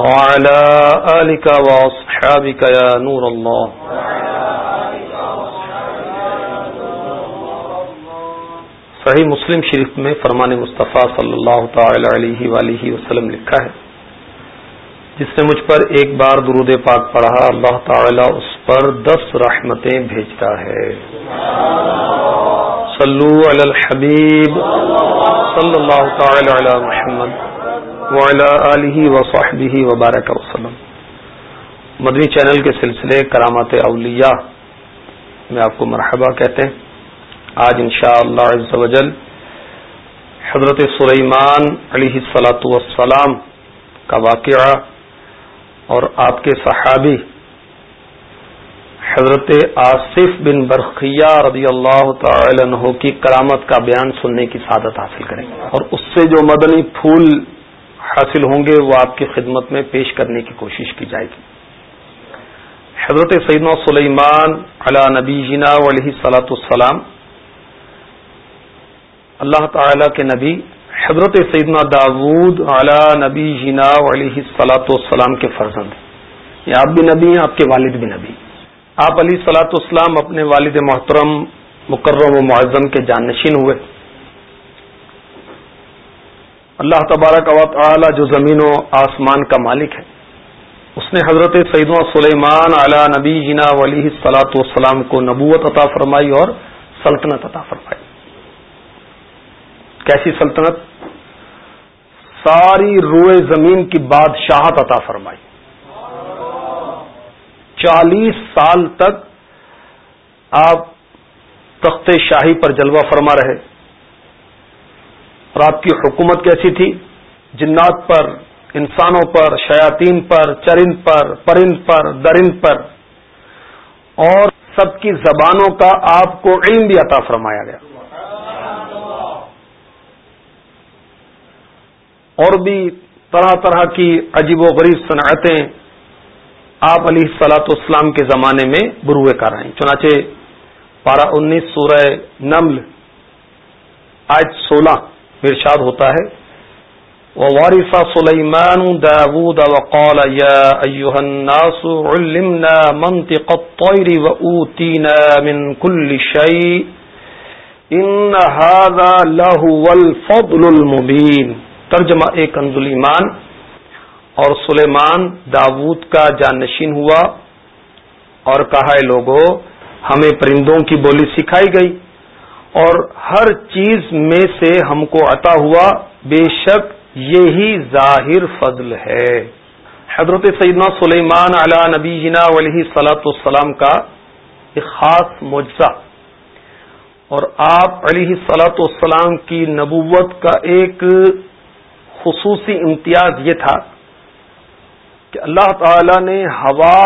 وعلى آلك وأصحابك يا نور الله. صحیح مسلم شریف میں فرمان مصطفیٰ صلی اللہ تعالی علیہ وآلہ وسلم لکھا ہے، جس نے مجھ پر ایک بار درود پاک پڑھا، اللہ تعالی اس پر دس رحمتیں بھیجتا ہے۔ صلو علی الحبیب، صلی اللہ تعالی علی محمد۔ وعلی آلہ وصحبہ وبارک وسلم۔ مدنی چینل کے سلسلے کرامات اولیاء میں آپ کو مرحبا کہتے ہیں۔ آج انشاءاللہ عز و جل حضرت سلیمان علیہ السلاۃ والسلام کا واقعہ اور آپ کے صحابی حضرت آصف بن برقیہ رضی اللہ تعالی عنہ کی کرامت کا بیان سننے کی سعادت حاصل کریں۔ اور اس سے جو مدنی پھول حاصل ہوں گے، وہ آپ کی خدمت میں پیش کرنے کی کوشش کی جائے گی۔ حضرت سیدنا سلیمان علی نبی جنا علیہ سلاۃ السلام اللہ تعالی کے نبی، حضرت سیدنا داود علی نبی جنا علیہ سلاۃ والسلام کے فرزند۔ یہ آپ بھی نبی ہیں، آپ کے والد بھی نبی۔ آپ علی سلاۃ والسلام اپنے والد محترم، مکرم و معظم کے جانشین ہوئے۔ اللہ تبارک و تعالی جو زمین و آسمان کا مالک ہے۔ اس نے حضرت سیدنا سلیمان علی نبی جنا علیہ سلاۃ والسلام کو نبوت عطا فرمائی اور سلطنت عطا فرمائی۔ کیسی سلطنت؟ ساری روئے زمین کی بادشاہت عطا فرمائی۔ چالیس سال تک آپ تخت شاہی پر جلوہ فرما رہے۔ اور آپ کی حکومت کیسی تھی؟ جنات پر، انسانوں پر، شیاطین پر، چرند پر، پرند پر، درند پر۔ اور سب کی زبانوں کا آپ کو علم بھی عطا فرمایا گیا۔ اور بھی طرح طرح کی عجیب و غریب صنعتیں آپ علی سلاۃ اسلام کے زمانے میں بروئے کر رہے ہیں چنانچہ پارہ انیس سورہ نمل آج سولہ۔ ارشاد ہوتا ہے۔ وارث سلیمان داود وقال يا ايها الناس علمنا منطق الطير واوتينا من كل شيء ان هذا له الفضل المبين۔ ترجمہ ایک انزل ایمان اور سلیمان داود کا جانشین ہوا اور کہا ہے لوگوں ہمیں پرندوں کی بولی سکھائی گئی۔ اور ہر چیز میں سے ہم کو عطا ہوا، بے شک یہی ظاہر فضل ہے۔ حضرت سیدنا سلیمان علی نبی جنا علیہ سلاۃ السلام کا ایک خاص معجزہ۔ اور آپ علیہ سلاۃ والسلام کی نبوت کا ایک خصوصی امتیاز یہ تھا کہ اللہ تعالی نے ہوا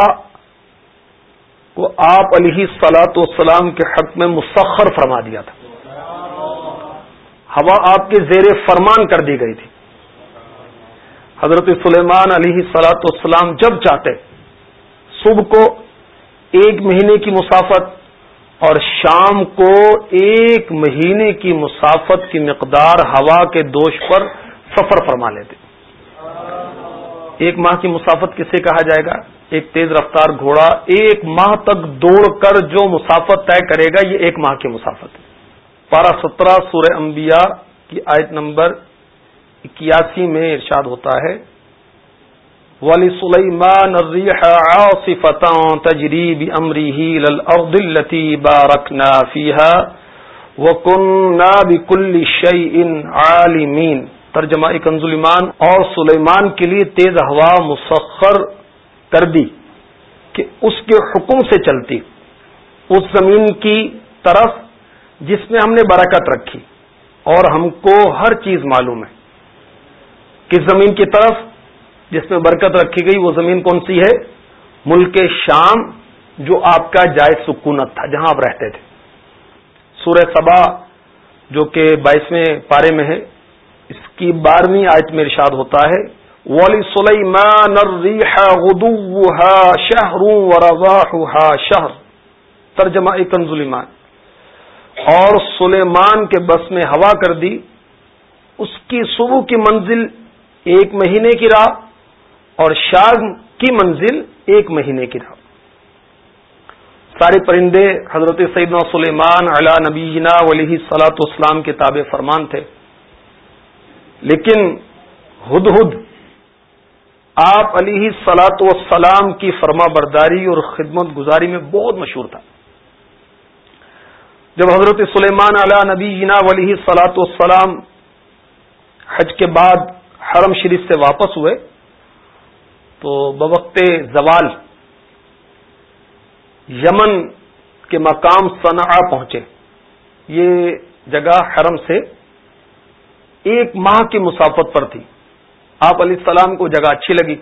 کو آپ علیہ سلاۃ والسلام کے حق میں مسخر فرما دیا تھا۔ ہوا آپ کے زیر فرمان کر دی گئی تھی۔ حضرت سلیمان علیہ سلاۃ والسلام جب چاہتے، صبح کو ایک مہینے کی مسافت اور شام کو ایک مہینے کی مسافت کی مقدار ہوا کے دوش پر سفر فرما لیتے۔ ایک ماہ کی مسافت کسے کہا جائے گا؟ ایک تیز رفتار گھوڑا ایک ماہ تک دوڑ کر جو مسافت طے کرے گا، یہ ایک ماہ کی مسافت ہے۔ پارہ سترہ سورہ انبیاء کی آیت نمبر اکیاسی میں ارشاد ہوتا ہے ولی سلیمان تجریب امری ہی لطی بارکنا فیحا وکن بکل شعی ان عالمین ترجمہ کنزلیمان اور سلیمان کے لیے تیز ہوا مسخر کر دی کہ اس کے حکم سے چلتی، اس زمین کی طرف جس میں ہم نے برکت رکھی، اور ہم کو ہر چیز معلوم ہے۔ کس زمین کی طرف جس میں برکت رکھی گئی، وہ زمین کون سی ہے؟ ملک شام، جو آپ کا جائز سکونت تھا، جہاں آپ رہتے تھے۔ سورہ سبا، جو کہ بائیسویں پارے میں ہے، اس کی بارہویں آیت میں ارشاد ہوتا ہے ولی سلیمان شہر شہر ترجمہ کنزلیمان اور سلیمان کے بس میں ہوا کر دی اس کی صبح کی منزل ایک مہینے کی راہ اور شام کی منزل ایک مہینے کی راہ سارے پرندے حضرت سیدنا سلیمان علا نبینا ولی سلاۃ اسلام کے تابع فرمان تھے۔ لیکن ہد ہد آپ علی سلاط وسلام کی فرما برداری اور خدمت گزاری میں بہت مشہور تھا۔ جب حضرت سلیمان علا نبی جنا ولی سلاط والسلام حج کے بعد حرم شریف سے واپس ہوئے، تو بوقت زوال یمن کے مقام صنع پہنچے۔ یہ جگہ حرم سے ایک ماہ کی مسافت پر تھی۔ آپ علیہ السلام کو جگہ اچھی لگی۔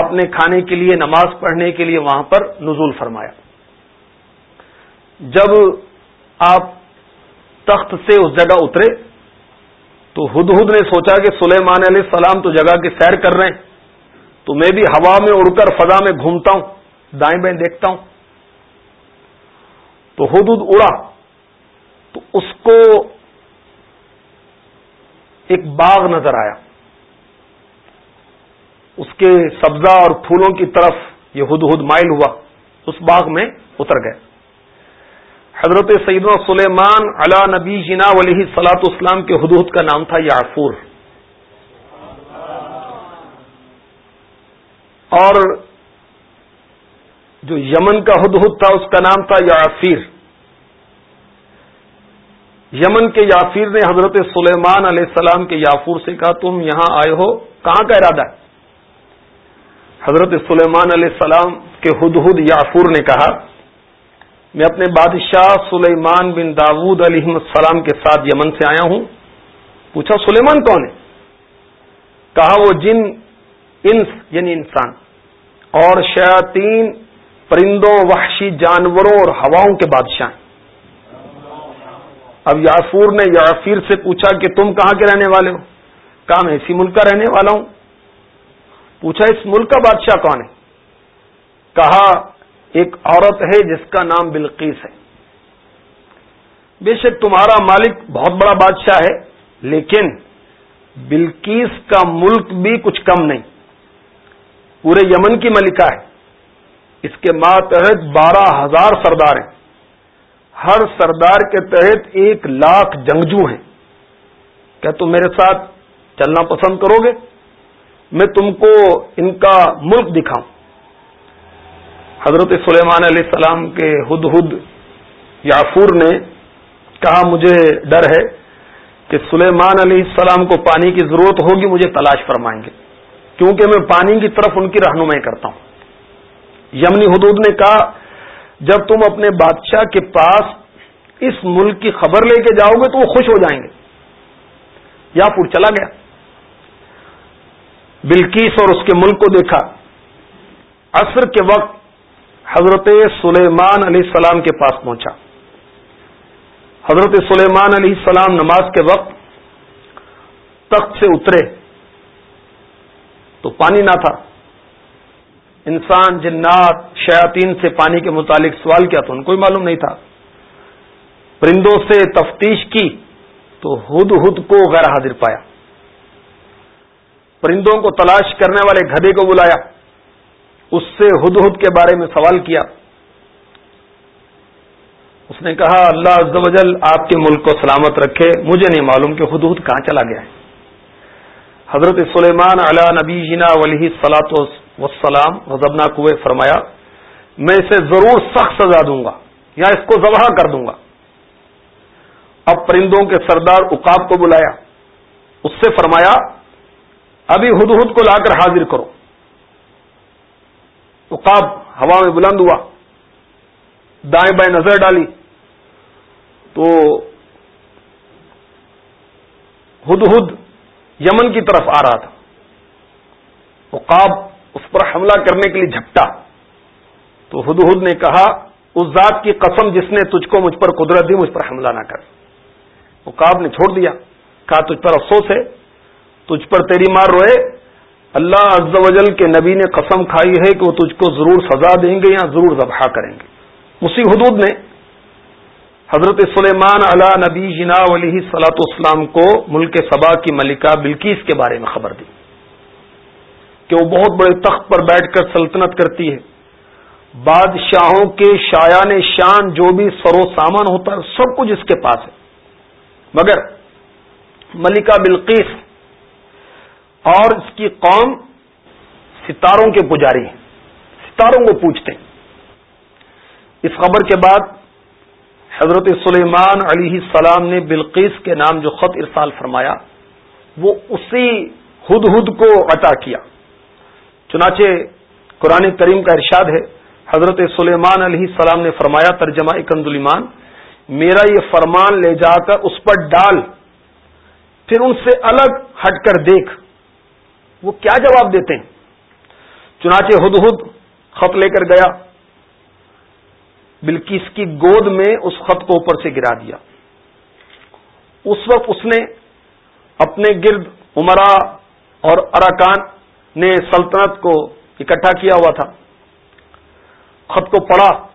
آپ نے کھانے کے لیے، نماز پڑھنے کے لیے وہاں پر نزول فرمایا۔ جب آپ تخت سے اس جگہ اترے تو ہد ہد نے سوچا کہ سلیمان علیہ السلام تو جگہ کی سیر کر رہے ہیں۔ تو میں بھی ہوا میں اڑ کر، فضا میں گھومتا ہوں، دائیں بائیں دیکھتا ہوں۔ تو حدود اڑا۔ تو اس کو ایک باغ نظر آیا۔ اس کے سبزہ اور پھولوں کی طرف یہ ہد ہد مائل ہوا، اس باغ میں اتر گئے۔ حضرت سعید سلیمان علا نبی جنا علیہ سلاط اسلام کے حدود کا نام تھا یافور اور جو یمن کا ہد ہد تھا، اس کا نام تھا یافیر یمن کے یافیر نے حضرت سلیمان علیہ السلام کے یافور سے کہا، تم یہاں آئے ہو، کہاں کا ارادہ ہے؟ حضرت سلیمان علیہ السلام کے ہد ہد یافور نے کہا، میں اپنے بادشاہ سلیمان بن داود علیہ السلام کے ساتھ یمن سے آیا ہوں۔ پوچھا، سلیمان کون ہے؟ کہا، وہ جن، انس یعنی انسان۔ اور شیاطین، پرندوں، وحشی جانوروں اور ہواؤں کے بادشاہ۔ ہیں اب یافور نے یافیر سے پوچھا کہ تم کہاں کے رہنے والے ہو؟ کہا، میں اسی ملک کا رہنے والا ہوں۔ پوچھا اس ملک کا بادشاہ کون ہے؟ کہا، ایک عورت ہے جس کا نام بلقیس ہے۔ بے شک تمہارا مالک بہت بڑا بادشاہ ہے، لیکن بلکیس کا ملک بھی کچھ کم نہیں۔ پورے یمن کی ملکہ ہے۔ اس کے ماتحت بارہ ہزار سردار ہیں۔ ہر سردار کے تحت ایک لاکھ جنگجو ہیں۔ کیا تم میرے ساتھ چلنا پسند کرو گے؟ میں تم کو ان کا ملک دکھاؤں۔ حضرت سلیمان علیہ السلام کے ہد ہد یافور نے کہا، مجھے ڈر ہے کہ سلیمان علیہ السلام کو پانی کی ضرورت ہوگی، مجھے تلاش فرمائیں گے۔ کیونکہ میں پانی کی طرف ان کی رہنمائی کرتا ہوں۔ یمنی حدود نے کہا، جب تم اپنے بادشاہ کے پاس اس ملک کی خبر لے کے جاؤ گے تو وہ خوش ہو جائیں گے۔ یا پور چلا گیا۔ بلکیس اور اس کے ملک کو دیکھا۔ عصر کے وقت حضرت سلیمان علیہ السلام کے پاس پہنچا۔ حضرت سلیمان علیہ السلام نماز کے وقت تخت سے اترے۔ تو پانی نہ تھا۔ انسان، جنات، شیاطین سے پانی کے متعلق سوال کیا تو ان کو معلوم نہیں تھا۔ پرندوں سے تفتیش کی تو ہد ہد کو غیر حاضر پایا۔ پرندوں کو تلاش کرنے والے گدے کو بلایا، اس سے ہد ہد کے بارے میں سوال کیا۔ اس نے کہا، اللہ عز و جل آپ کے ملک کو سلامت رکھے، مجھے نہیں معلوم کہ ہد ہد کہاں چلا گیا ہے۔ حضرت سلیمان علی نبی جنا ولی سلاط وسلام غزبنا کوئے فرمایا، میں اسے ضرور سخت سزا دوں گا یا اس کو ذبح کر دوں گا۔ اب پرندوں کے سردار اقاب کو بلایا۔ اس سے فرمایا ابھی ہد ہد کو لا کر حاضر کرو۔ اقاب ہوا میں بلند ہوا۔ دائیں بائیں نظر ڈالی۔ تو ہد ہد یمن کی طرف آ رہا تھا۔ عقاب اس پر حملہ کرنے کے لیے جھپٹا۔ تو ہد ہد نے کہا، اس ذات کی قسم جس نے تجھ کو مجھ پر قدرت دی، مجھ پر حملہ نہ کر۔ عقاب نے چھوڑ دیا۔ کہا، تجھ پر افسوس ہے تجھ پر تیری مار روئے۔ اللہ عز و جل کے نبی نے قسم کھائی ہے کہ وہ تجھ کو ضرور سزا دیں گے یا ضرور ذبح کریں گے۔ مسی حدود نے حضرت سلیمان علا نبی جنا علیہ سلاۃ اسلام کو ملک سبا کی ملکہ بلکیس کے بارے میں خبر دی کہ وہ بہت بڑے تخت پر بیٹھ کر سلطنت کرتی ہے۔ بادشاہوں کے شایان شان جو بھی سرو سامان ہوتا ہے، سب کچھ اس کے پاس ہے۔ مگر ملکہ بلقیس اور اس کی قوم ستاروں کے پجاری ہیں، ستاروں کو پوچھتے ہیں۔ اس خبر کے بعد حضرت سلیمان علیہ السلام نے بلقیس کے نام جو خط ارسال فرمایا، وہ اسی ہد ہد کو عطا کیا۔ چنانچہ قرآن کریم کا ارشاد ہے، حضرت سلیمان علیہ السلام نے فرمایا، ترجمہ ایمان میرا یہ فرمان لے جا کر اس پر ڈال، پھر ان سے الگ ہٹ کر دیکھ۔ وہ کیا جواب دیتے ہیں؟ چنانچہ ہد ہد خط لے کر گیا بلکہ اس کی گود میں اس خط کو اوپر سے گرا دیا۔ اس وقت اس نے اپنے گرد عمرا اور اراکان نے سلطنت کو اکٹھا کیا ہوا تھا۔ خط کو پڑھا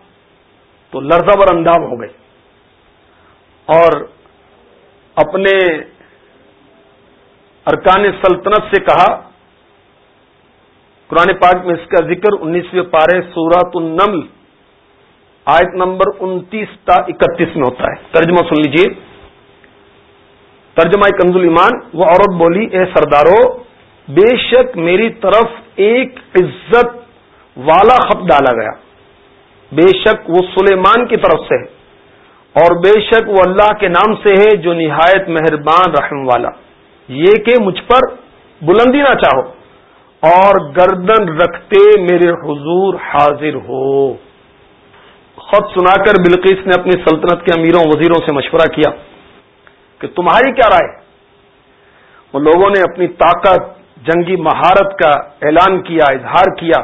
تو لرزہ بر اندام ہو گئے۔ اور اپنے ارکان سلطنت سے کہا قرآن پاک میں اس کا ذکر انیسویں پارے سورت النمل، آیت نمبر انتیس تا اکتیس میں ہوتا ہے۔ ترجمہ سن لیجیے ترجمہ کنز ایمان، وہ عورت بولی، اے سردارو، بے شک میری طرف ایک عزت والا خط ڈالا گیا۔ بے شک وہ سلیمان کی طرف سے ہے، اور بے شک وہ اللہ کے نام سے ہے جو نہایت مہربان، رحم والا۔ یہ کہ مجھ پر بلندی نہ چاہو۔ اور گردن رکھتے میرے حضور حاضر ہو۔ خط سنا کر بلقیس نے اپنی سلطنت کے امیروں وزیروں سے مشورہ کیا کہ تمہاری کیا رائے؟ وہ لوگوں نے اپنی طاقت، جنگی مہارت کا اعلان کیا، اظہار کیا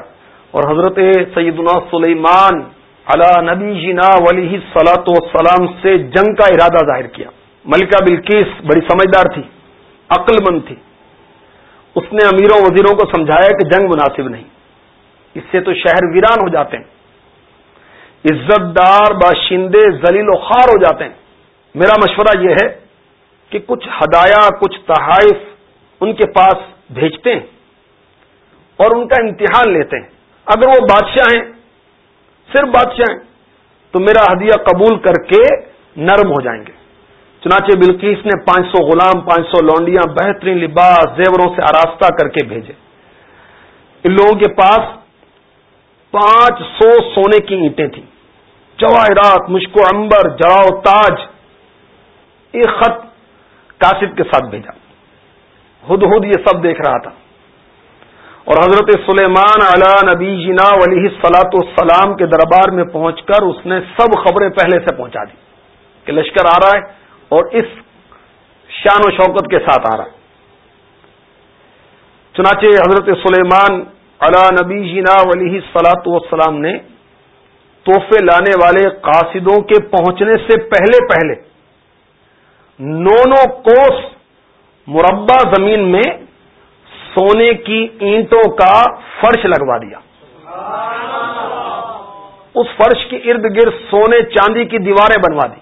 اور حضرت سیدنا سلیمان علا نبی جینا ولی سلاۃ وسلام سے جنگ کا ارادہ ظاہر کیا۔ ملکہ بلکیس بڑی سمجھدار تھی عقل مند تھی۔ اس نے امیروں وزیروں کو سمجھایا کہ جنگ مناسب نہیں۔ اس سے تو شہر ویران ہو جاتے ہیں۔ عزت دار باشندے ذلیل و خار ہو جاتے ہیں۔ میرا مشورہ یہ ہے کہ کچھ ہدایا کچھ تحائف ان کے پاس بھیجتے ہیں اور ان کا امتحان لیتے ہیں۔ اگر وہ بادشاہ ہیں، صرف بادشاہ ہیں، تو میرا ہدیہ قبول کر کے نرم ہو جائیں گے۔ چنانچہ بلکیس نے پانچ سو غلام، پانچ سو لونڈیاں بہترین لباس زیوروں سے آراستہ کر کے بھیجے۔ ان لوگوں کے پاس پانچ سو سونے کی اینٹیں تھیں۔ جواہرات، مشک و امبر جڑاؤ، تاج ایک خط کاشد کے ساتھ بھیجا۔ ہد ہد یہ سب دیکھ رہا تھا۔ اور حضرت سلیمان علی نبی جنا علیہ سلاۃ السلام کے دربار میں پہنچ کر اس نے سب خبریں پہلے سے پہنچا دی کہ لشکر آ رہا ہے۔ اور اس شان و شوکت کے ساتھ آ رہا چنانچہ حضرت سلیمان علا نبی جینا علیہ سلاۃ والسلام نے تحفے لانے والے قاصدوں کے پہنچنے سے پہلے پہلے نو نو کوس مربع زمین میں سونے کی اینٹوں کا فرش لگوا دیا۔ اس فرش کے ارد گرد سونے چاندی کی دیواریں بنوا دی۔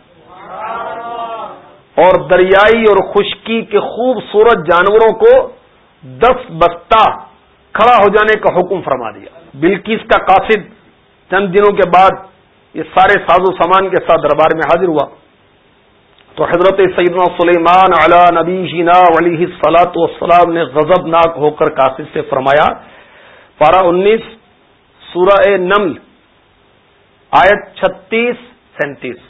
اور دریائی اور خشکی کے خوبصورت جانوروں کو دس بستہ کھڑا ہو جانے کا حکم فرما دیا۔ بلکیس کا قاصد چند دنوں کے بعد یہ سارے ساز و سامان کے ساتھ دربار میں حاضر ہوا۔ تو حضرت سیدنا سلیمان علی نبی جینا علیہ سلاۃ والسلام نے غضب ناک ہو کر قاصد سے فرمایا، پارہ انیس، سورہ نمل، آیت چھتیس سینتیس۔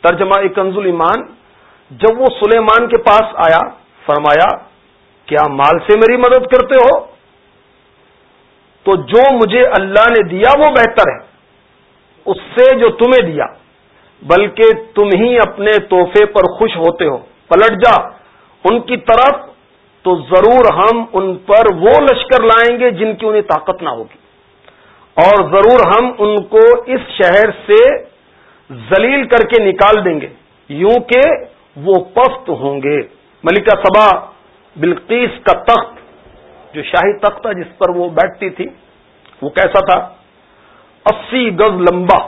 ترجمہ کنز ایمان، جب وہ سلیمان کے پاس آیا، فرمایا، کیا مال سے میری مدد کرتے ہو؟ تو جو مجھے اللہ نے دیا وہ بہتر ہے، اس سے جو تمہیں دیا، بلکہ تم ہی اپنے تحفے پر خوش ہوتے ہو۔ پلٹ جا، ان کی طرف تو ضرور ہم ان پر وہ لشکر لائیں گے جن کی انہیں طاقت نہ ہوگی۔ اور ضرور ہم ان کو اس شہر سے ذلیل کر کے نکال دیں گے۔ یوں کہ وہ پست ہوں گے۔ ملکہ سبا بلقیس کا تخت، جو شاہی تخت تھا جس پر وہ بیٹھتی تھی، وہ کیسا تھا؟ اسی گز لمبا،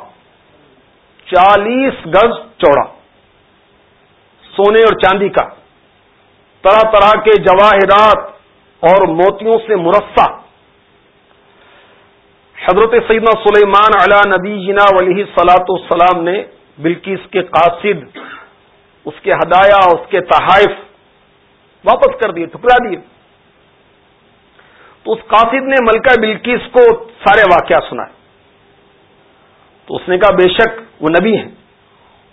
چالیس گز چوڑا، سونے اور چاندی کا۔ طرح طرح کے جواہرات اور موتیوں سے مرسا۔ حضرت سیدنا سلیمان علا نبی جنا ولی سلاط السلام نے بلکیس کے قاصد، اس کے ہدایا اس کے تحائف واپس کر دیے، ٹھکرا دیے۔ تو اس قاصد نے ملکہ بلکیس کو سارے واقعات سنائے۔ تو اس نے کہا، بے شک وہ نبی ہیں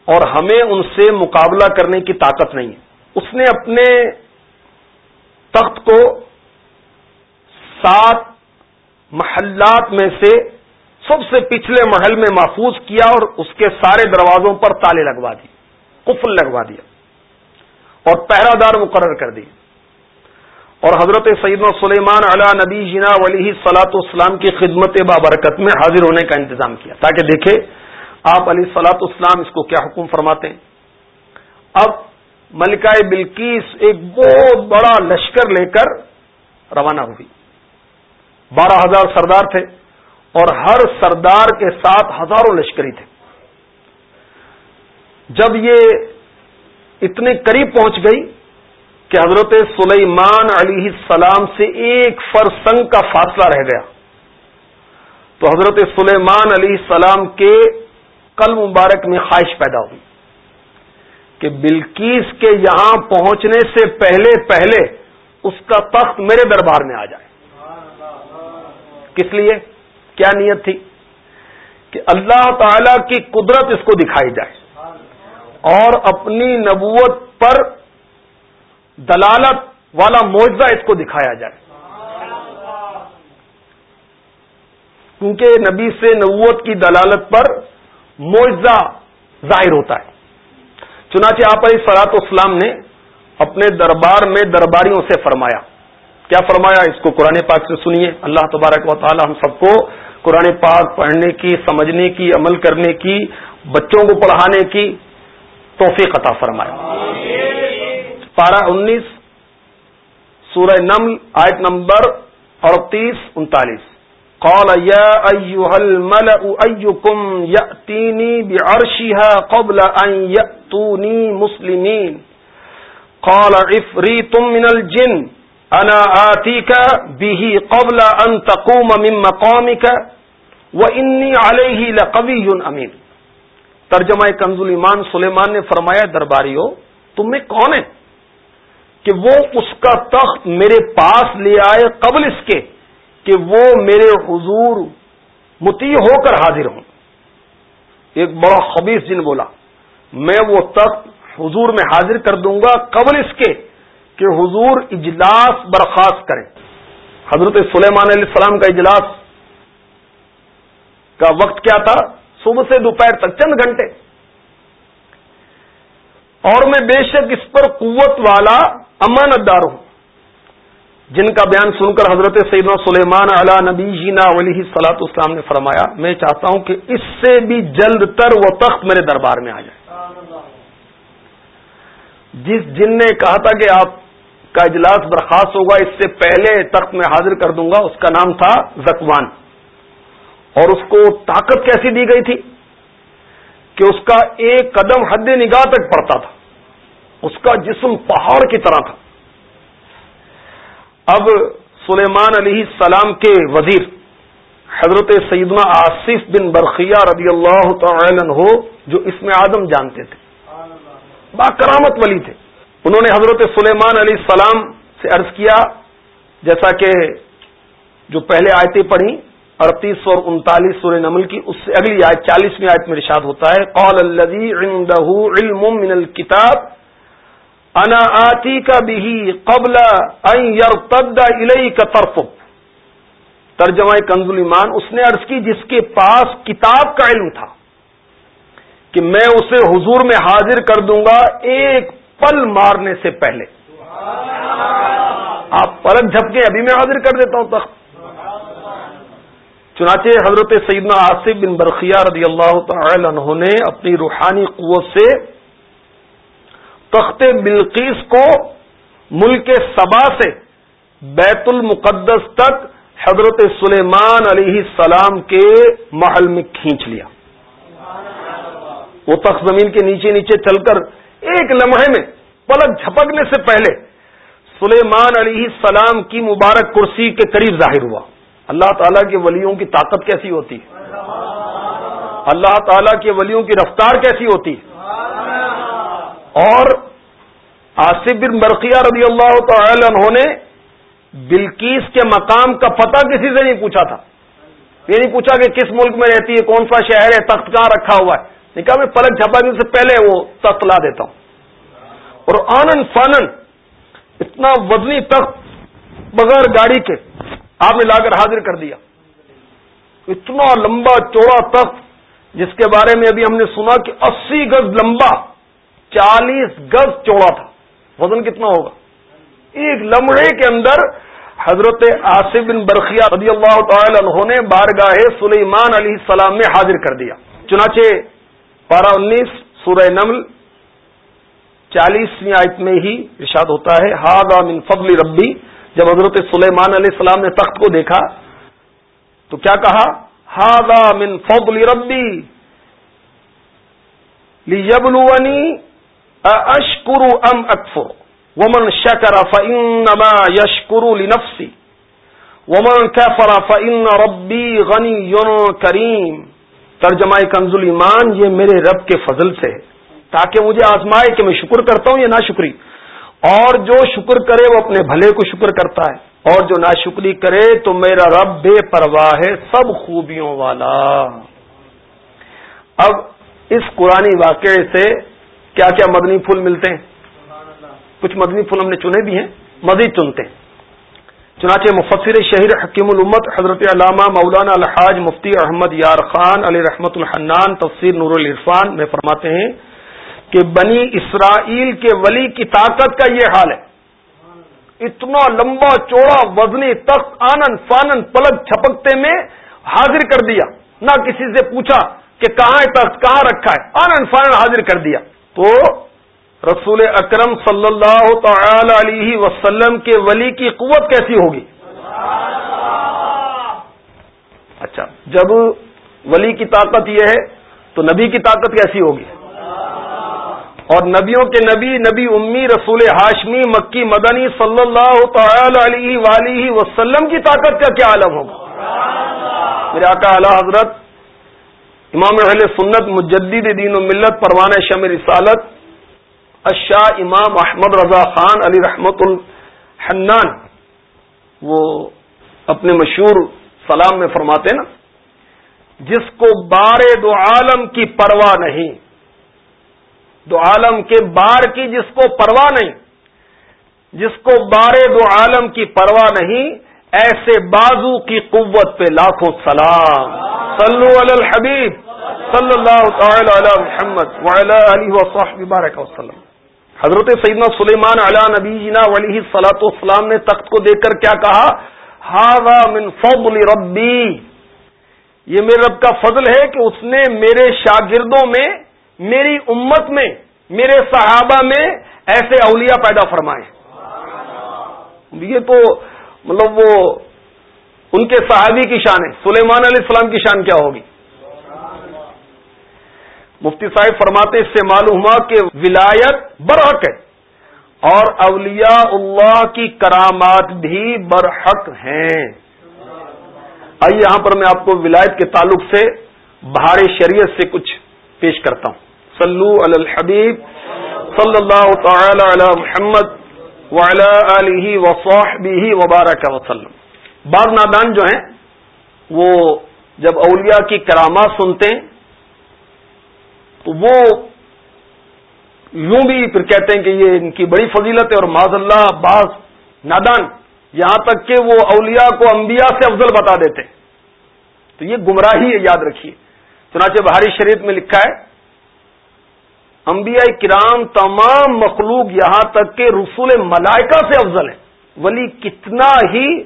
اور ہمیں ان سے مقابلہ کرنے کی طاقت نہیں ہے۔ اس نے اپنے تخت کو سات محلات میں سے سب سے پچھلے محل میں محفوظ کیا اور اس کے سارے دروازوں پر تالے لگوا دیے، قفل لگوا دیا اور پہرا دار مقرر کر دی اور حضرت سعید و سلیمان علا نبی جنا ولی سلاط اسلام کی خدمت بابرکت میں حاضر ہونے کا انتظام کیا۔ تاکہ دیکھے آپ علی سلاط اسلام اس کو کیا حکم فرماتے ہیں۔ اب ملکہ بلکیس ایک بہت بڑا لشکر لے کر روانہ ہوئی۔ بارہ ہزار سردار تھے اور ہر سردار کے ساتھ ہزاروں لشکری تھے۔ جب یہ اتنے قریب پہنچ گئی کہ حضرت سلیمان علی السلام سے ایک فرسنگ کا فاصلہ رہ گیا، تو حضرت سلیمان علیہ السلام کے کل مبارک میں خواہش پیدا ہوئی کہ بلکیس کے یہاں پہنچنے سے پہلے پہلے اس کا تخت میرے دربار میں آ جائے۔ کس لیے؟ کیا نیت تھی؟ کہ اللہ تعالی کی قدرت اس کو دکھائی جائے اور اپنی نبوت پر دلالت والا معاوضہ اس کو دکھایا جائے۔ کیونکہ نبی سے نبوت کی دلالت پر معاوضہ ظاہر ہوتا ہے۔ چنانچہ آپ علیہ سلاط اسلام نے اپنے دربار میں درباریوں سے فرمایا کیا فرمایا؟ اس کو قرآن پاک سے سنیے۔ اللہ تبارک و تعالی ہم سب کو قرآن پاک پڑھنے کی، سمجھنے کی، عمل کرنے کی، بچوں کو پڑھانے کی توفیق عطا فرمایا پارہ انیس، سورہ نمل آیت نمبر اڑتیس، انتالیس۔ قال يا أيها الملأ أيكم يأتيني بعرشها قبل أن يأتوني مسلمين قال عفريت من الجن أنا آتيك به قبل أن تقوم من مقامك وإني عليه لقوي أمين ترجمہ کنز ایمان سلیمان نے فرمایا، درباریو تم میں کون ہے کہ وہ اس کا تخت میرے پاس لے آئے قبل اس کے کہ وہ میرے حضور متی ہو کر حاضر ہوں۔ ایک بڑا خبیص جن بولا، میں وہ تخت حضور میں حاضر کر دوں گا قبل اس کے۔ کہ حضور اجلاس برخاست کریں۔ حضرت سلیمان علیہ السلام کا اجلاس کا وقت کیا تھا؟ صبح سے دوپہر تک، چند گھنٹے۔ اور میں بے شک اس پر قوت والا امانت دار ہوں۔ جن کا بیان سن کر حضرت سیدنا سلیمان علا نبی جینا علیہ سلاط اسلام نے فرمایا، میں چاہتا ہوں کہ اس سے بھی جلد تر وہ تخت میرے دربار میں آ جائے۔ جس جن نے کہا تھا کہ آپ کا اجلاس برخاست ہوگا، اس سے پہلے تخت میں حاضر کر دوں گا، اس کا نام تھا زکوان۔ اور اس کو طاقت کیسی دی گئی تھی؟ کہ اس کا ایک قدم حد نگاہ تک پڑتا تھا۔ اس کا جسم پہاڑ کی طرح تھا۔ اب سلیمان علیہ السلام کے وزیر حضرت سیدنا آصف بن برقیہ رضی اللہ تعالی ہو جو اس میں آدم جانتے تھے، با کرامت ولی تھے۔ انہوں نے حضرت سلیمان علیہ السلام سے عرض کیا، جیسا کہ جو پہلے آیتیں پڑھی اڑتیس اور انتالیس سورہ نمل کی، اس سے اگلی آیت، چالیسویں آیت میں رشاد ہوتا ہے قول الذي عنده علم من الكتاب، انا آتی کا بھی قبل يرتد الیک طرفک۔ ترجمہ کنز ایمان اس نے عرض کی جس کے پاس کتاب کا علم تھا، کہ میں اسے حضور میں حاضر کر دوں گا، ایک پل مارنے سے پہلے۔ آپ پلک جھپکے ابھی میں حاضر کر دیتا ہوں، تخت۔ چنانچہ حضرت سیدنا آصف بن برقیہ رضی اللہ تعالی عنہ نے اپنی روحانی قوت سے تخت بلقیس کو ملک سبا سے بیت المقدس تک حضرت سلیمان علیہ السلام کے محل میں کھینچ لیا۔ وہ تخت زمین کے نیچے نیچے چل کر ایک لمحے میں پلک جھپکنے سے پہلے سلیمان علیہ السلام کی مبارک کرسی کے قریب ظاہر ہوا۔ اللہ تعالیٰ کے ولیوں کی طاقت کیسی ہوتی؟ اللہ تعالیٰ کے ولیوں کی رفتار کیسی ہوتی؟ اور آصف بن برقیہ رضی اللہ تعالی عنہ نے بلکیس کے مقام کا پتہ کسی سے نہیں پوچھا تھا۔ یہ نہیں پوچھا کہ کس ملک میں رہتی ہے، کون سا شہر ہے، تخت کہاں رکھا ہوا ہے۔ کہا میں پلک جھپکنے سے پہلے وہ تخت لا دیتا ہوں۔ اور آنند فانن، اتنا وزنی تخت بغیر گاڑی کے آپ نے لا کر حاضر کر دیا۔ اتنا لمبا چوڑا تخت، جس کے بارے میں ابھی ہم نے سنا کہ اسی گز لمبا، چالیس گز چوڑا تھا۔ وزن کتنا ہوگا؟ ایک لمڑے کے اندر حضرت آصف بن برقیہ رضی اللہ تعالی عنہ نے بارگاہ سلیمان علیہ السلام میں حاضر کر دیا۔ چنانچہ پارہ انیس، سورہ نمل چالیسویں آیت میں ہی ارشاد ہوتا ہے ہاد من فضل ربی. جب حضرت سلیمان علیہ السلام نے تخت کو دیکھا، تو کیا کہا؟ ہاضا من فضل ربی لیبلونی اشکر ام اکفر. ومن شکر فانما یشکر لنفسی. ومن کفر فان ربی غنی کریم. ترجمہ کنز ایمان یہ میرے رب کے فضل سے ہے۔ تاکہ مجھے آزمائے کہ میں شکر کرتا ہوں یا نہ شکری اور جو شکر کرے وہ اپنے بھلے کو شکر کرتا ہے۔ اور جو ناشکری کرے تو میرا رب بے پرواہ ہے، سب خوبیوں والا۔ اب اس قرآن واقعے سے کیا کیا مدنی پھول ملتے ہیں؟ کچھ مدنی پھول ہم نے چنے بھی ہیں، مزید چنتے ہیں۔ چنانچہ مفسر شہر حکیم الامت حضرت علامہ مولانا الحاج مفتی احمد یار خان علی رحمت الحنان، تفسیر نور العرفان میں فرماتے ہیں کہ بنی اسرائیل کے ولی کی طاقت کا یہ حال ہے۔ اتنا لمبا چوڑا وزنی تخت آنند فانن پلک چھپکتے میں حاضر کر دیا۔ نہ کسی سے پوچھا کہ کہاں ہے تخت، کہاں رکھا ہے۔ آنند فانن حاضر کر دیا۔ تو رسول اکرم صلی اللہ تعالی علیہ وسلم کے ولی کی قوت کیسی ہوگی؟ اچھا جب ولی کی طاقت یہ ہے تو نبی کی طاقت کیسی ہوگی؟ اور نبیوں کے نبی نبی امی، رسول ہاشمی، مکی مدنی صلی اللہ تعالی علیہ ولی وسلم کی طاقت کا کیا عالم ہوگا؟ میرے آقا اعلی حضرت، امام اہل سنت مجدد دین و ملت پروان شم رسالت اشاہ امام احمد رضا خان علی رحمت الحنان، وہ اپنے مشہور سلام میں فرماتے نا، جس کو بار دو عالم کی پرواہ نہیں دو عالم کے بار کی جس کو پرواہ نہیں، جس کو بار دو عالم کی پرواہ نہیں، ایسے بازو کی قوت پہ لاکھوں سلام۔ صلو علی الحبیب صلی اللہ تعالی علی محمد وعلی علیہ وصحبہ بارک وسلم۔ حضرت سیدنا سلیمان علی نبی جینا ولی سلاۃ والسلام نے تخت کو دیکھ کر کیا کہا؟ ہاضا من فضل ربی یہ میرے رب کا فضل ہے کہ اس نے میرے شاگردوں میں میری امت میں، میرے صحابہ میں ایسے اولیاء پیدا فرمائے۔ یہ تو مطلب وہ ان کے صحابی کی شان ہے۔ سلیمان علیہ السلام کی شان کیا ہوگی؟ مفتی صاحب فرماتے اس سے معلوم ہوا کہ ولایت برحق ہے اور اولیاء اللہ کی کرامات بھی برحق ہیں۔ آئیے، یہاں پر میں آپ کو ولایت کے تعلق سے بہار شریعت سے کچھ پیش کرتا ہوں۔ صلو علی الحبیب صلی اللہ تعالی علی محمد وعلی آلہ وصحبہ وبارک وسلم. بعض نادان جو ہیں، وہ جب اولیاء کی کرامات سنتے ہیں، تو وہ یوں بھی پھر کہتے ہیں کہ یہ ان کی بڑی فضیلت ہے اور معذ اللہ بعض نادان یہاں تک کہ وہ اولیاء کو انبیاء سے افضل بتا دیتے تو یہ گمراہی ہے، یاد رکھیے۔ چنانچہ بہاری شریف میں لکھا ہے انبیاء کرام تمام مخلوق یہاں تک کہ رسول ملائکہ سے افضل ہے ولی کتنا ہی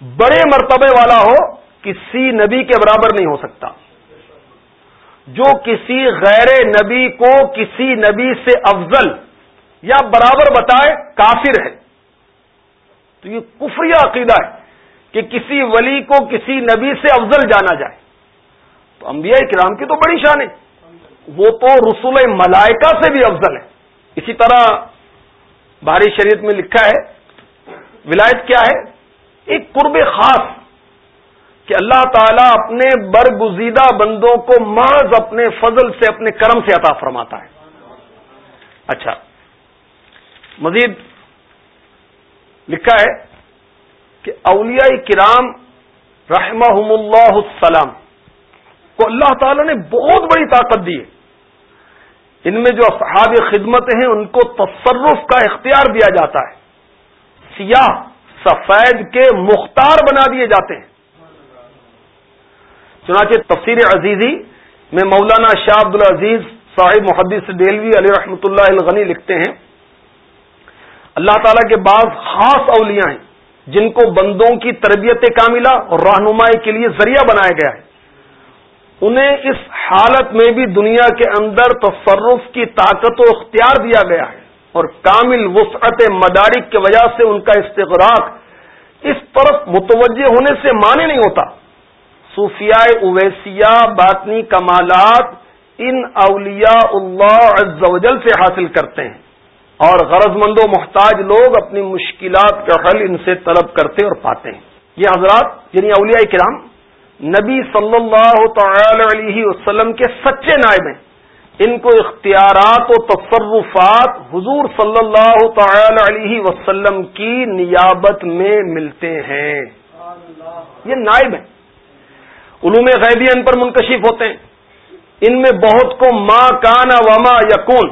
بڑے مرتبے والا ہو، کسی نبی کے برابر نہیں ہو سکتا۔ جو کسی غیر نبی کو کسی نبی سے افضل یا برابر بتائے، کافر ہے۔ تو یہ کفری عقیدہ ہے کہ کسی ولی کو کسی نبی سے افضل جانا جائے۔ تو انبیاء کرام کی تو بڑی شان ہے۔ وہ تو رسول ملائکہ سے بھی افضل ہے اسی طرح باری شریعت میں لکھا ہے، ولایت کیا ہے؟ ایک قرب خاص کہ اللہ تعالیٰ اپنے برگزیدہ بندوں کو محض اپنے فضل سے، اپنے کرم سے عطا فرماتا ہے۔ اچھا مزید لکھا ہے کہ اولیاء کرام رحمہ اللہ السلام کو اللہ تعالی نے بہت بڑی طاقت دی ہے۔ ان میں جو اصحاب خدمت ہیں ان کو تصرف کا اختیار دیا جاتا ہے۔ سیاہ، سفید کے مختار بنا دیے جاتے ہیں۔ چنانچہ تفسیر عزیزی میں مولانا شاہ عبد العزیز صاحب محدث ڈیلوی علی رحمۃ اللہ الغنی لکھتے ہیں۔ اللہ تعالیٰ کے بعض خاص اولیاء ہیں جن کو بندوں کی تربیت کاملہ اور رہنمائی کے لیے ذریعہ بنایا گیا ہے۔ انہیں اس حالت میں بھی دنیا کے اندر تصرف کی طاقت و اختیار دیا گیا ہے اور کامل وسعت مدارک کی وجہ سے ان کا استغراق اس طرف متوجہ ہونے سے مانے نہیں ہوتا۔ صوفیاء اویسیہ باطنی کمالات ان اولیاء اللہ عز و جل سے حاصل کرتے ہیں اور غرض مند و محتاج لوگ اپنی مشکلات کا حل ان سے طلب کرتے اور پاتے ہیں۔ یہ حضرات یعنی اولیاء کرام نبی صلی اللہ تعالی علیہ وسلم کے سچے نائب ہیں۔ ان کو اختیارات و تصرفات حضور صلی اللہ تعالی علیہ وسلم کی نیابت میں ملتے ہیں۔ یہ نائب ہیں۔ علوم غیبی ان پر منکشف ہوتے ہیں۔ ان میں بہت کو ماں کانا وما یقون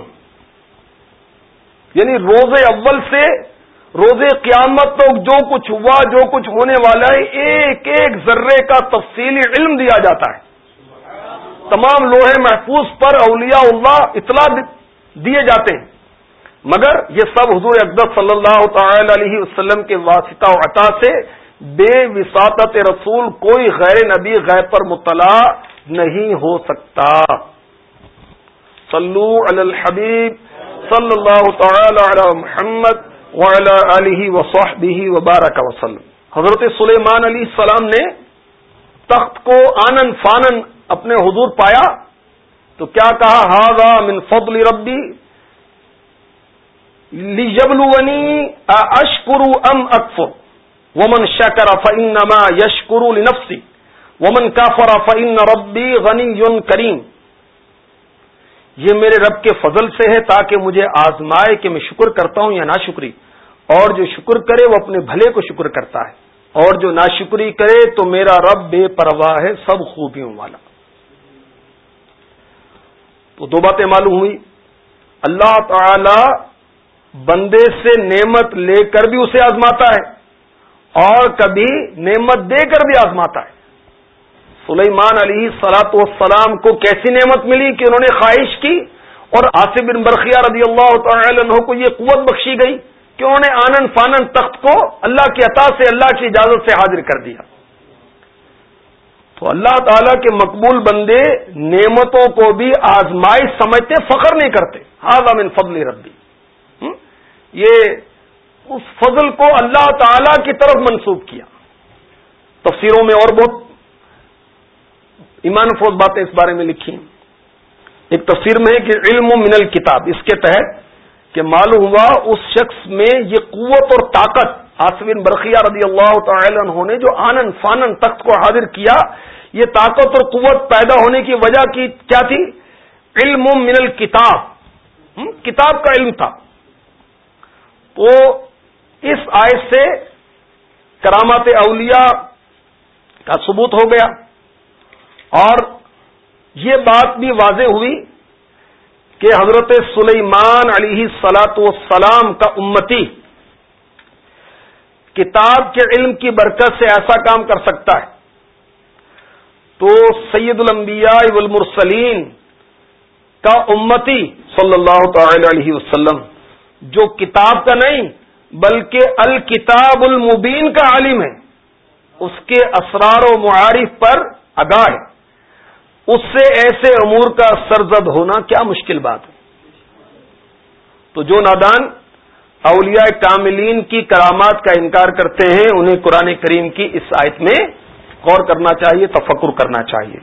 یعنی روز اول سے روز قیامت تک جو کچھ ہوا، جو کچھ ہونے والا ہے، ایک ایک ذرے کا تفصیلی علم دیا جاتا ہے۔ تمام لوہے محفوظ پر اولیاء اللہ اطلاع دیے جاتے ہیں۔ مگر یہ سب حضور اقدس صلی اللہ تعالی علیہ وسلم کے واسطہ و عطا سے بے وساطت رسول کوئی غیر نبی، غیر پر مطلع نہیں ہو سکتا۔ صلو علی الحبیب صلی اللہ تعالی علی محمد علیہ وبارک وسلم۔ حضرت سلیمان علیہ السلام نے تخت کو آنن فانن اپنے حضور پایا۔ تو کیا کہا؟ ہاضا من فضل ربی لیبلونی اشکرو ام اکفر۔ ومن شکر فانما یشکرو لنفسی۔ ومن کافر فان ربی غنی کریم۔ یہ میرے رب کے فضل سے ہے تاکہ مجھے آزمائے کہ میں شکر کرتا ہوں یا نہ شکری اور جو شکر کرے وہ اپنے بھلے کو شکر کرتا ہے۔ اور جو ناشکری کرے تو میرا رب بے پرواہ ہے، سب خوبیوں والا۔ تو دو باتیں معلوم ہوئی۔ اللہ تعالی بندے سے نعمت لے کر بھی اسے آزماتا ہے اور کبھی نعمت دے کر بھی آزماتا ہے۔ سلیمان علی سلاط والسلام کو کیسی نعمت ملی کہ انہوں نے خواہش کی اور آصف بن برقیہ رضی اللہ تعالی عنہ کو یہ قوت بخشی گئی کہ انہوں نے آنند فانند تخت کو اللہ کی عطا سے اللہ کی اجازت سے حاضر کر دیا۔ تو اللہ تعالی کے مقبول بندے نعمتوں کو بھی آزمائش سمجھتے، فخر نہیں کرتے۔ ہاض امن فضل ربی۔ یہ اس فضل کو اللہ تعالی کی طرف منسوخ کیا۔ تفسیروں میں اور بہت ایمان فوج باتیں اس بارے میں لکھی ایک تفسیر میں ہے کہ علم و من کتاب، اس کے تحت کہ معلوم ہوا اس شخص میں یہ قوت اور طاقت آسمین برقیہ رضی اللہ تعالی عنہ نے جو آنند فانن تخت کو حاضر کیا، یہ طاقت اور قوت پیدا ہونے کی وجہ کی کیا تھی؟ علم من الکتاب کتاب کا علم تھا۔ تو اس آیت سے کرامات اولیاء کا ثبوت ہو گیا۔ اور یہ بات بھی واضح ہوئی کہ حضرت سلیمان علیہ سلاط وسلام کا امتی کتاب کے علم کی برکت سے ایسا کام کر سکتا ہے۔ تو سید الانبیاء والمرسلین کا امتی صلی اللہ تعالی علیہ وسلم، جو کتاب کا نہیں، بلکہ الکتاب المبین کا عالم ہے، اس کے اسرار و معارف پر اگاہ ہے۔ اس سے ایسے امور کا سرزد ہونا کیا مشکل بات ہے؟ تو جو نادان اولیاء کاملین کی کرامات کا انکار کرتے ہیں، انہیں قرآن کریم کی اس آیت میں غور کرنا چاہیے، تفکر کرنا چاہیے۔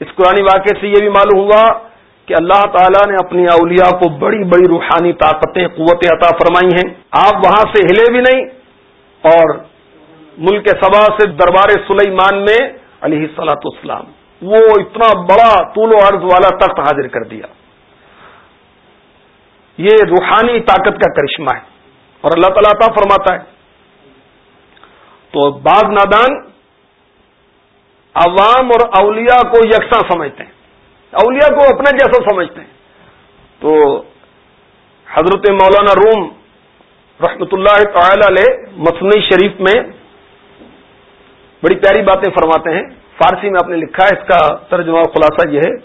اس قرآن واقعے سے یہ بھی معلوم ہوا کہ اللہ تعالیٰ نے اپنی اولیاء کو بڑی بڑی روحانی طاقتیں، قوتیں عطا فرمائی ہیں۔ آپ وہاں سے ہلے بھی نہیں اور ملک سبا سے دربار سلیمان میں علیہ السلاۃ اسلام وہ اتنا بڑا طول و عرض والا تخت حاضر کر دیا۔ یہ روحانی طاقت کا کرشمہ ہے اور اللہ تعالیٰ عطا فرماتا ہے۔ تو بعض نادان عوام اور اولیاء کو یکساں سمجھتے ہیں۔ اولیاء کو اپنا جیسا سمجھتے ہیں۔ تو حضرت مولانا روم رحمت اللہ تعالی علیہ مسنی شریف میں بڑی پیاری باتیں فرماتے ہیں۔ فارسی میں آپ نے لکھا ہے، اس کا ترجمہ خلاصہ یہ ہے۔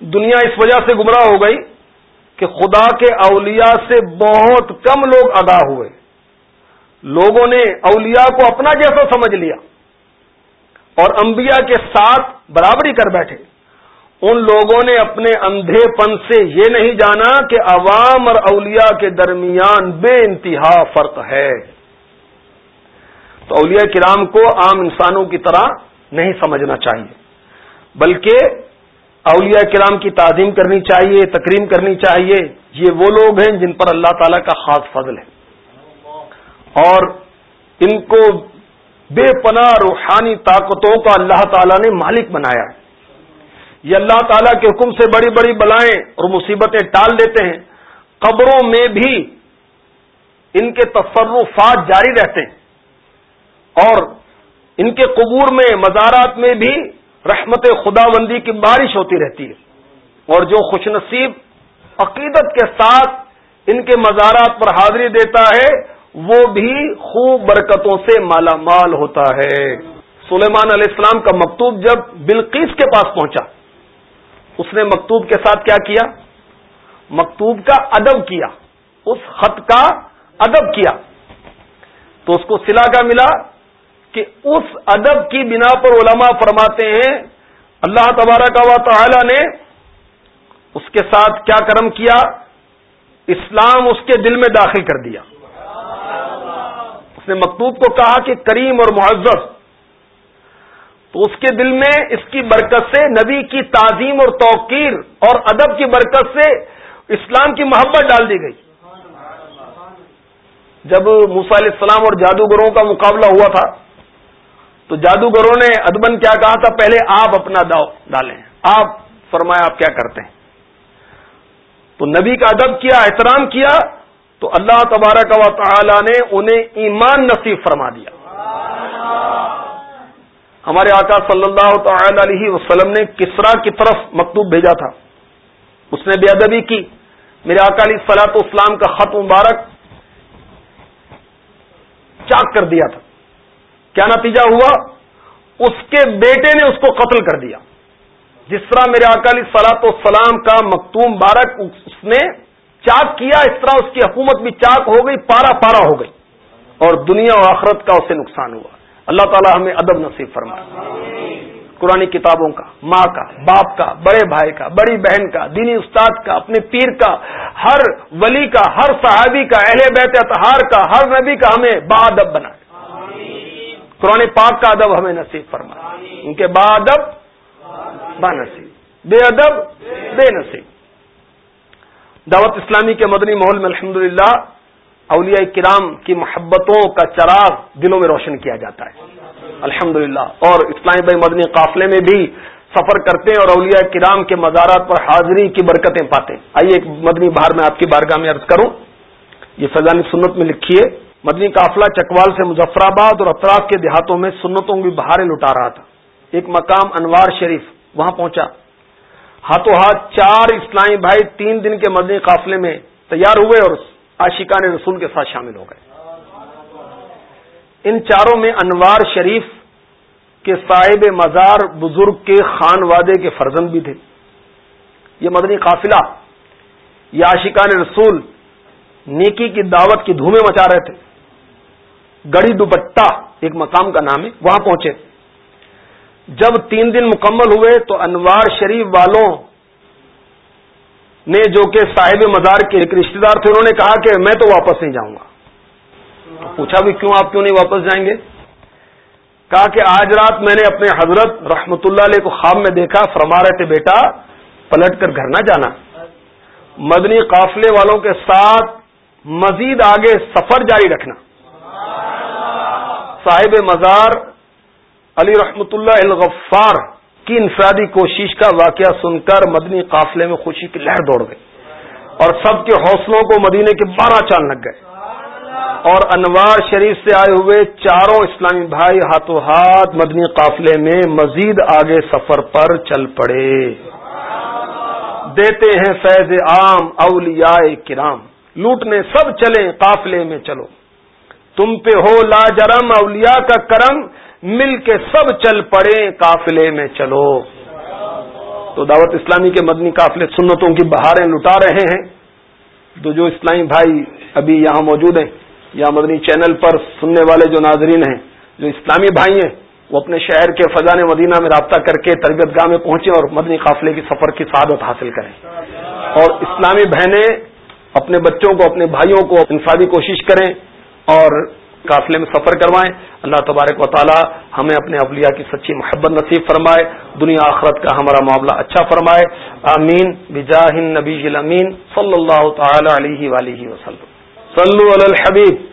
دنیا اس وجہ سے گمراہ ہو گئی کہ خدا کے اولیاء سے بہت کم لوگ ادا ہوئے۔ لوگوں نے اولیاء کو اپنا جیسا سمجھ لیا اور انبیاء کے ساتھ برابری کر بیٹھے۔ ان لوگوں نے اپنے اندھے پن سے یہ نہیں جانا کہ عوام اور اولیاء کے درمیان بے انتہا فرق ہے۔ تو اولیاء کرام کو عام انسانوں کی طرح نہیں سمجھنا چاہیے۔ بلکہ اولیاء کرام کی تعظیم کرنی چاہیے، تکریم کرنی چاہیے۔ یہ وہ لوگ ہیں جن پر اللہ تعالی کا خاص فضل ہے۔ اور ان کو بے پناہ روحانی طاقتوں کا اللہ تعالیٰ نے مالک بنایا ہے۔ یہ اللہ تعالیٰ کے حکم سے بڑی بڑی بلائیں اور مصیبتیں ٹال دیتے ہیں۔ قبروں میں بھی ان کے تصرفات جاری رہتے ہیں۔ اور ان کے قبور میں، مزارات میں بھی رحمت خدا بندی کی بارش ہوتی رہتی ہے۔ اور جو خوش نصیب عقیدت کے ساتھ ان کے مزارات پر حاضری دیتا ہے، وہ بھی خوب برکتوں سے مالا مال ہوتا ہے۔ سلیمان علیہ السلام کا مکتوب جب بلقیس کے پاس پہنچا، اس نے مکتوب کے ساتھ کیا کیا؟ مکتوب کا ادب کیا، اس خط کا ادب کیا۔ تو اس کو سلا کا ملا کہ اس ادب کی بنا پر علماء فرماتے ہیں، اللہ تبارک و تعالی نے اس کے ساتھ کیا کرم کیا؟ اسلام اس کے دل میں داخل کر دیا۔ اس نے مکتوب کو کہا کہ کریم اور معذر تو اس کے دل میں اس کی برکت سے، نبی کی تعظیم اور توقیر اور ادب کی برکت سے اسلام کی محبت ڈال دی گئی۔ جب موسا علیہ السلام اور جادوگروں کا مقابلہ ہوا تھا تو جادوگروں نے ادبن کیا کہا تھا، پہلے آپ اپنا داؤ ڈالیں۔ آپ فرمایا، آپ کیا کرتے ہیں؟ تو نبی کا ادب کیا، احترام کیا، تو اللہ تبارک و تعالی نے انہیں ایمان نصیب فرما دیا۔ ہمارے آقا صلی اللہ تعالی علیہ وسلم نے کسرا کی طرف مکتوب بھیجا تھا۔ اس نے بے ادبی کی۔ میرے آقا علی سلاط اسلام کا خط مبارک چاک کر دیا تھا۔ کیا نتیجہ ہوا؟ اس کے بیٹے نے اس کو قتل کر دیا۔ جس طرح میرے اکالی سلاط سلام کا مکتوم بارک اس نے چاک کیا، اس طرح اس کی حکومت بھی چاک ہو گئی، پارا پارا ہو گئی۔ اور دنیا و آخرت کا اسے نقصان ہوا۔ اللہ تعالیٰ ہمیں ادب نصیب فرمائے۔ قرآن کتابوں کا، ماں کا، باپ کا، بڑے بھائی کا، بڑی بہن کا، دینی استاد کا، اپنے پیر کا، ہر ولی کا، ہر صحابی کا، اہل بیت اتہار کا، ہر نبی کا ہمیں با ادب بنائے۔ قرآن پاک کا ادب ہمیں نصیب فرما۔ ان کے با ادب با نصیب بے ادب بے نصیب۔ دعوت اسلامی کے مدنی ماحول میں الحمد اولیاء کرام کی محبتوں کا چراغ دلوں میں روشن کیا جاتا ہے۔ الحمد اور اسلامی بھائی مدنی قافلے میں بھی سفر کرتے ہیں اور اولیاء کرام کے مزارات پر حاضری کی برکتیں پاتے ہیں۔ آئیے ایک مدنی بہار میں آپ کی بارگاہ میں عرض کروں۔ یہ فضانی سنت میں لکھیے۔ مدنی قافلہ چکوال سے مظفر آباد اور اطراف کے دیہاتوں میں سنتوں کی بہاریں لٹا رہا تھا۔ ایک مقام انوار شریف وہاں پہنچا۔ ہاتھوں ہاتھ چار اسلامی بھائی تین دن کے مدنی قافلے میں تیار ہوئے اور عاشقان رسول کے ساتھ شامل ہو گئے۔ ان چاروں میں انوار شریف کے صاحب مزار بزرگ کے خان وادے کے فرزند بھی تھے۔ یہ مدنی قافلہ، یہ عاشقان رسول نیکی کی دعوت کی دھومیں مچا رہے تھے۔ گڑی دوپٹہ، ایک مقام کا نام ہے، وہاں پہنچے۔ جب تین دن مکمل ہوئے تو انوار شریف والوں نے جو کہ صاحب مزار کے ایک رشتے دار تھے، انہوں نے کہا کہ میں تو واپس نہیں جاؤں گا۔ پوچھا بھی کیوں آپ کیوں نہیں واپس جائیں گے؟ کہا کہ آج رات میں نے اپنے حضرت رحمت اللہ علیہ کو خواب میں دیکھا، فرما رہے تھے، بیٹا، پلٹ کر گھر نہ جانا۔ مدنی قافلے والوں کے ساتھ مزید آگے سفر جاری رکھنا۔ صاحب مزار علی رحمت اللہ الغفار کی انفرادی کوشش کا واقعہ سن کر مدنی قافلے میں خوشی کی لہر دوڑ گئی اور سب کے حوصلوں کو مدینے کے بارہ چاند لگ گئے اور انوار شریف سے آئے ہوئے چاروں اسلامی بھائی ہاتھوں ہاتھ مدنی قافلے میں مزید آگے سفر پر چل پڑے۔ دیتے ہیں فیض عام اولیاء کرام۔ لوٹنے سب چلیں قافلے میں چلو۔ تم پہ ہو لا جرم، اولیاء کا کرم، مل کے سب چل پڑے، قافلے میں چلو۔ تو دعوت اسلامی کے مدنی قافلے سنتوں کی بہاریں لٹا رہے ہیں۔ تو جو اسلامی بھائی ابھی یہاں موجود ہیں، یا مدنی چینل پر سننے والے جو ناظرین ہیں، جو اسلامی بھائی ہیں، وہ اپنے شہر کے فضان مدینہ میں رابطہ کر کے تربیت گاہ میں پہنچے اور مدنی قافلے کی سفر کی سعادت حاصل کریں۔ اور اسلامی بہنیں اپنے بچوں کو، اپنے بھائیوں کو انفرادی کوشش کریں۔ اور قافلے میں سفر کروائیں۔ اللہ تبارک و تعالی ہمیں اپنے اولیاء کی سچی محبت نصیب فرمائے۔ دنیا آخرت کا ہمارا معاملہ اچھا فرمائے۔ آمین۔ بجاہ نبی امین صلی اللہ تعالی علیہ وسلم۔ صلو علی الحبیب۔